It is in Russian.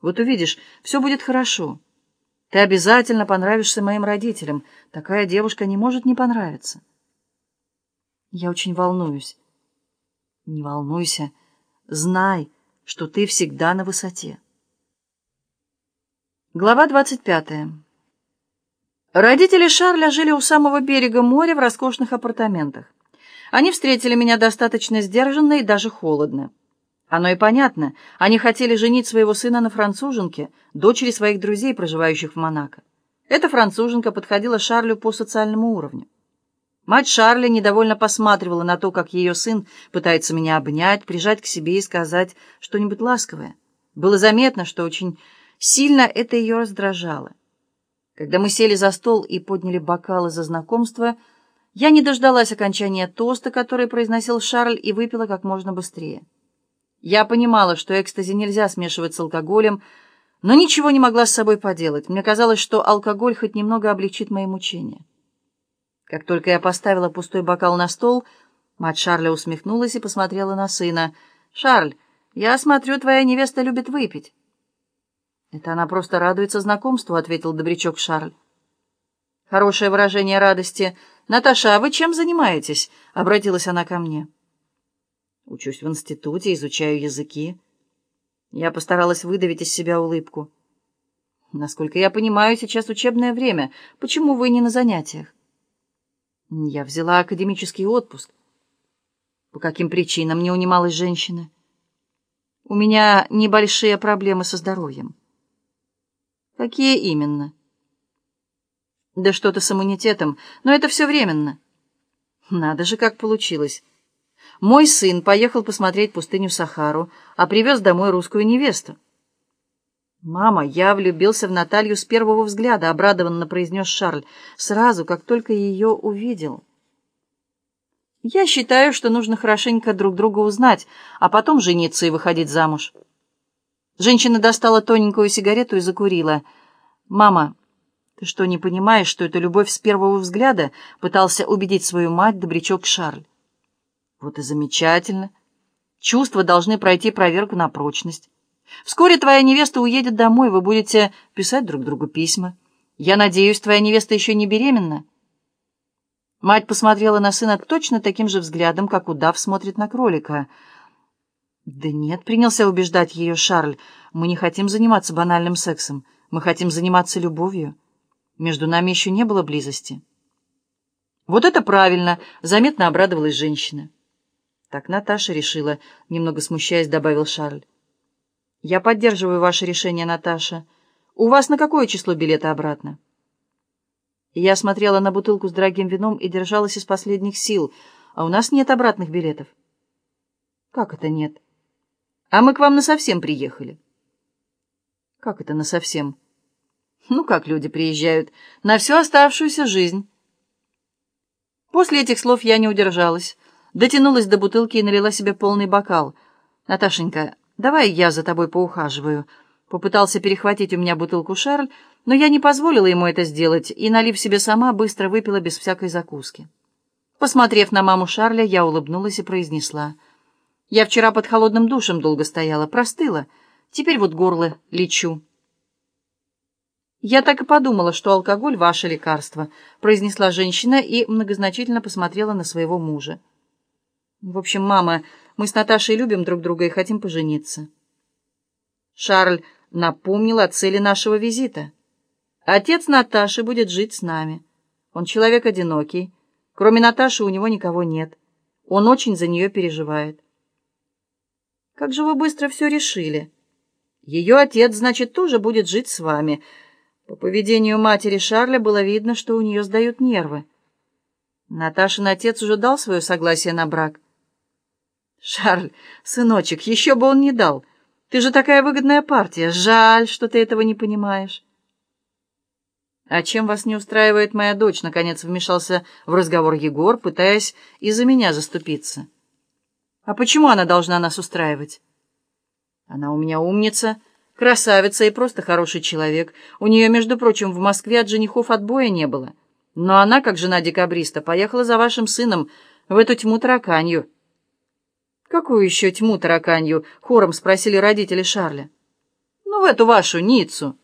Вот увидишь, все будет хорошо. Ты обязательно понравишься моим родителям. Такая девушка не может не понравиться. Я очень волнуюсь. Не волнуйся. Знай, что ты всегда на высоте. Глава двадцать пятая. Родители Шарля жили у самого берега моря в роскошных апартаментах. Они встретили меня достаточно сдержанно и даже холодно. Оно и понятно. Они хотели женить своего сына на француженке, дочери своих друзей, проживающих в Монако. Эта француженка подходила Шарлю по социальному уровню. Мать Шарля недовольно посматривала на то, как ее сын пытается меня обнять, прижать к себе и сказать что-нибудь ласковое. Было заметно, что очень сильно это ее раздражало. Когда мы сели за стол и подняли бокалы за знакомство, я не дождалась окончания тоста, который произносил Шарль, и выпила как можно быстрее. Я понимала, что экстази нельзя смешивать с алкоголем, но ничего не могла с собой поделать. Мне казалось, что алкоголь хоть немного облегчит мои мучения. Как только я поставила пустой бокал на стол, мать Шарля усмехнулась и посмотрела на сына. «Шарль, я смотрю, твоя невеста любит выпить». «Это она просто радуется знакомству», — ответил добрячок Шарль. Хорошее выражение радости. «Наташа, а вы чем занимаетесь?» — обратилась она ко мне. Учусь в институте, изучаю языки. Я постаралась выдавить из себя улыбку. Насколько я понимаю, сейчас учебное время. Почему вы не на занятиях? Я взяла академический отпуск. По каким причинам не унималась женщина? У меня небольшие проблемы со здоровьем. Какие именно? Да что-то с иммунитетом, но это все временно. Надо же, как получилось. Мой сын поехал посмотреть пустыню Сахару, а привез домой русскую невесту. «Мама, я влюбился в Наталью с первого взгляда», — обрадованно произнес Шарль, сразу, как только ее увидел. «Я считаю, что нужно хорошенько друг друга узнать, а потом жениться и выходить замуж». Женщина достала тоненькую сигарету и закурила. «Мама, ты что, не понимаешь, что это любовь с первого взгляда?» — пытался убедить свою мать добрячок Шарль. Вот и замечательно. Чувства должны пройти проверку на прочность. Вскоре твоя невеста уедет домой, вы будете писать друг другу письма. Я надеюсь, твоя невеста еще не беременна. Мать посмотрела на сына точно таким же взглядом, как удав смотрит на кролика. «Да нет», — принялся убеждать ее Шарль, — «мы не хотим заниматься банальным сексом, мы хотим заниматься любовью. Между нами еще не было близости». «Вот это правильно», — заметно обрадовалась женщина. Так Наташа решила, немного смущаясь, добавил Шарль. Я поддерживаю ваше решение, Наташа. У вас на какое число билета обратно? Я смотрела на бутылку с дорогим вином и держалась из последних сил. А у нас нет обратных билетов. Как это нет? А мы к вам насовсем приехали. Как это насовсем? Ну, как люди приезжают? На всю оставшуюся жизнь. После этих слов я не удержалась дотянулась до бутылки и налила себе полный бокал. «Наташенька, давай я за тобой поухаживаю». Попытался перехватить у меня бутылку Шарль, но я не позволила ему это сделать и, налив себе сама, быстро выпила без всякой закуски. Посмотрев на маму Шарля, я улыбнулась и произнесла. «Я вчера под холодным душем долго стояла, простыла. Теперь вот горло лечу». «Я так и подумала, что алкоголь — ваше лекарство», — произнесла женщина и многозначительно посмотрела на своего мужа. В общем, мама, мы с Наташей любим друг друга и хотим пожениться. Шарль напомнил о цели нашего визита. Отец Наташи будет жить с нами. Он человек одинокий. Кроме Наташи у него никого нет. Он очень за нее переживает. Как же вы быстро все решили? Ее отец, значит, тоже будет жить с вами. По поведению матери Шарля было видно, что у нее сдают нервы. Наташин отец уже дал свое согласие на брак. «Шарль, сыночек, еще бы он не дал. Ты же такая выгодная партия. Жаль, что ты этого не понимаешь». «А чем вас не устраивает моя дочь?» Наконец вмешался в разговор Егор, пытаясь из-за меня заступиться. «А почему она должна нас устраивать?» «Она у меня умница, красавица и просто хороший человек. У нее, между прочим, в Москве от женихов отбоя не было. Но она, как жена декабриста, поехала за вашим сыном в эту тьму тараканью». «Какую еще тьму тараканью?» — хором спросили родители Шарля. Ну, в эту вашу Ниццу.